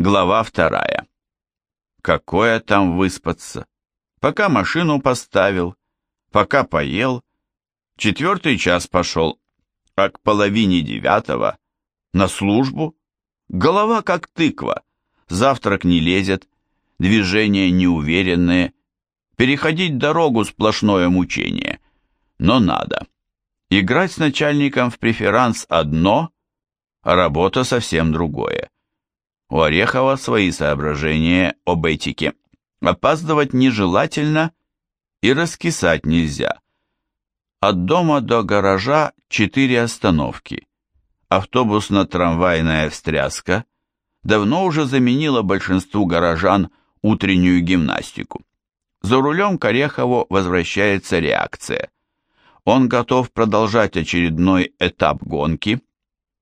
Глава вторая. Какое там выспаться? Пока машину поставил, пока поел. Четвертый час пошел, а к половине девятого на службу. Голова как тыква, завтрак не лезет, движения неуверенные. Переходить дорогу сплошное мучение. Но надо. Играть с начальником в преферанс одно, а работа совсем другое. У Орехова свои соображения об этике. Опаздывать нежелательно и раскисать нельзя. От дома до гаража четыре остановки. Автобусно-трамвайная встряска давно уже заменила большинству горожан утреннюю гимнастику. За рулем к Орехову возвращается реакция. Он готов продолжать очередной этап гонки.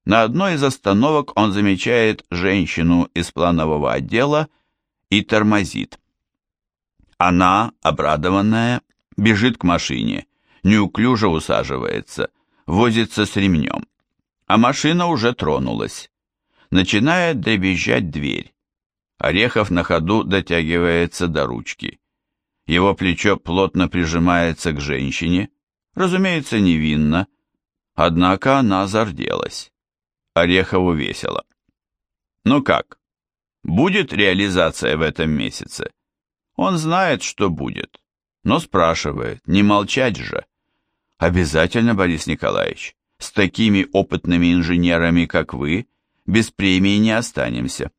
На одной из остановок он замечает женщину из планового отдела и тормозит. Она, обрадованная, бежит к машине, неуклюже усаживается, возится с ремнем. А машина уже тронулась. Начинает дребезжать дверь. Орехов на ходу дотягивается до ручки. Его плечо плотно прижимается к женщине, разумеется, невинно, однако она зарделась. Орехову весело. Ну как, будет реализация в этом месяце? Он знает, что будет, но спрашивает, не молчать же. Обязательно, Борис Николаевич, с такими опытными инженерами, как вы, без премии не останемся.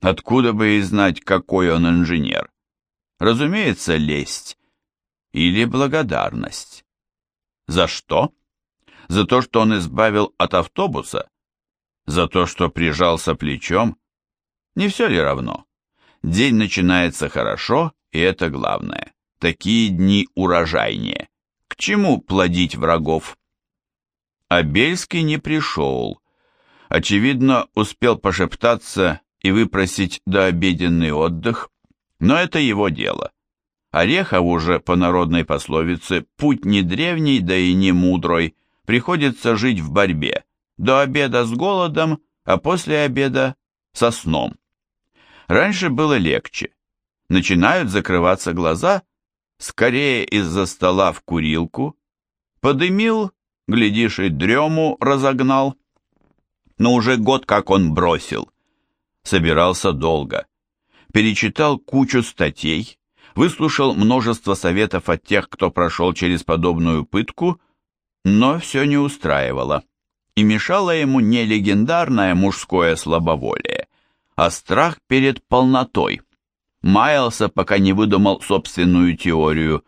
Откуда бы и знать, какой он инженер? Разумеется, лесть или благодарность. За что? За то, что он избавил от автобуса? За то, что прижался плечом? Не все ли равно? День начинается хорошо, и это главное. Такие дни урожайнее. К чему плодить врагов? А Бельский не пришел. Очевидно, успел пошептаться и выпросить дообеденный отдых, но это его дело. Орехов уже по народной пословице «путь не древний, да и не мудрой», приходится жить в борьбе, до обеда с голодом, а после обеда со сном. Раньше было легче. Начинают закрываться глаза, скорее из-за стола в курилку, подымил, глядишь, и дрему разогнал. Но уже год как он бросил. Собирался долго. Перечитал кучу статей, выслушал множество советов от тех, кто прошел через подобную пытку, но все не устраивало. И мешало ему не легендарное мужское слабоволие, а страх перед полнотой. Маялся, пока не выдумал собственную теорию.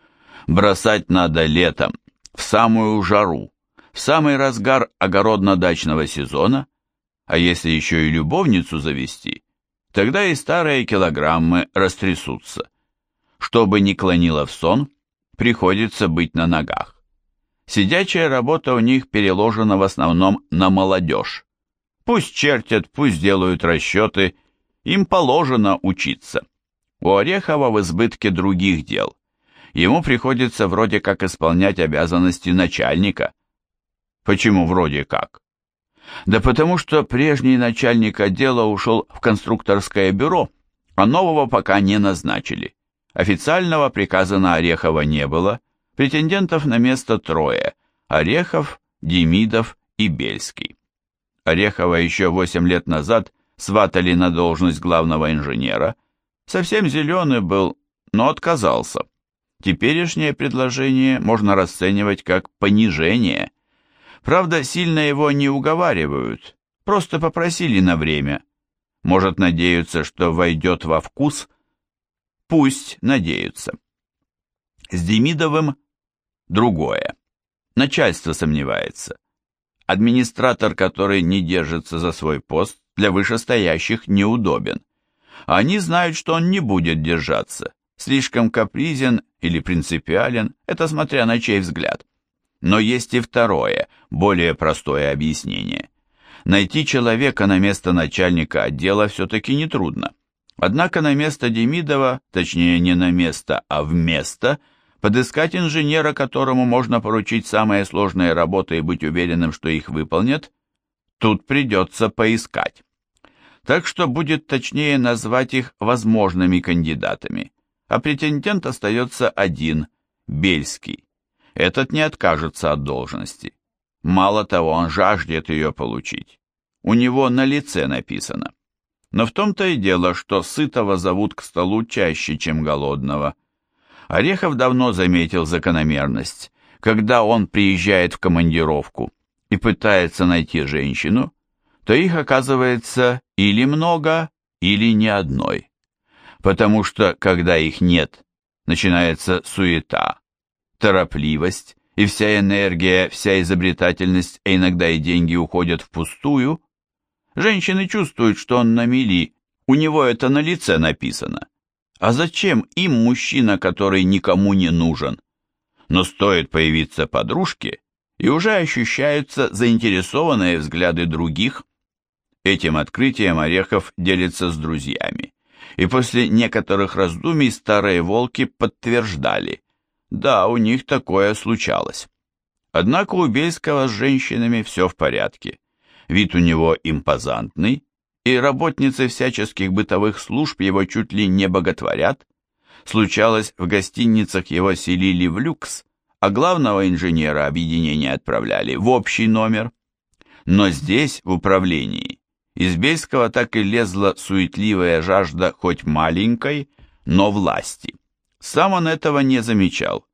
Бросать надо летом, в самую жару, в самый разгар огородно-дачного сезона, а если еще и любовницу завести, тогда и старые килограммы растрясутся. Чтобы не клонило в сон, приходится быть на ногах. Сидячая работа у них переложена в основном на молодежь. Пусть чертят, пусть делают расчеты, им положено учиться. У Орехова в избытке других дел. Ему приходится вроде как исполнять обязанности начальника. Почему вроде как? Да потому что прежний начальник отдела ушел в конструкторское бюро, а нового пока не назначили. Официального приказа на Орехова не было, претендентов на место трое – Орехов, Демидов и Бельский. Орехова еще 8 лет назад сватали на должность главного инженера. Совсем зеленый был, но отказался. Теперешнее предложение можно расценивать как понижение. Правда, сильно его не уговаривают, просто попросили на время. Может, надеются, что войдет во вкус? Пусть надеются. С Демидовым другое. Начальство сомневается. Администратор, который не держится за свой пост, для вышестоящих неудобен. Они знают, что он не будет держаться, слишком капризен или принципиален, это смотря на чей взгляд. Но есть и второе, более простое объяснение. Найти человека на место начальника отдела все-таки нетрудно. Однако на место Демидова, точнее не на место, а вместо – Подыскать инженера, которому можно поручить самые сложные работы и быть уверенным, что их выполнят, тут придется поискать. так что будет точнее назвать их возможными кандидатами, а претендент остается один – Бельский. Этот не откажется от должности. Мало того, он жаждет ее получить. У него на лице написано. Но в том-то и дело, что сытого зовут к столу чаще, чем голодного. Орехов давно заметил закономерность. Когда он приезжает в командировку и пытается найти женщину, то их оказывается или много, или ни одной. Потому что, когда их нет, начинается суета, торопливость, и вся энергия, вся изобретательность, а иногда и деньги уходят впустую. Женщины чувствуют, что он на мели, у него это на лице написано. А зачем им мужчина, который никому не нужен? Но стоит появиться подружке, и уже ощущаются заинтересованные взгляды других. Этим открытием Орехов делится с друзьями. И после некоторых раздумий старые волки подтверждали, да, у них такое случалось. Однако у Бельского с женщинами все в порядке. Вид у него импозантный, и работницы всяческих бытовых служб его чуть ли не боготворят. Случалось, в гостиницах его селили в люкс, а главного инженера объединения отправляли в общий номер. Но здесь, в управлении, из Бельского так и лезла суетливая жажда хоть маленькой, но власти. Сам он этого не замечал.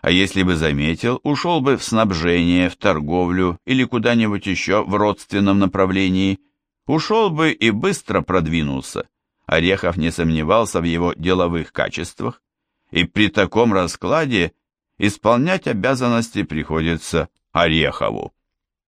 А если бы заметил, ушел бы в снабжение, в торговлю или куда-нибудь еще в родственном направлении. Ушел бы и быстро продвинулся. Орехов не сомневался в его деловых качествах. И при таком раскладе исполнять обязанности приходится Орехову.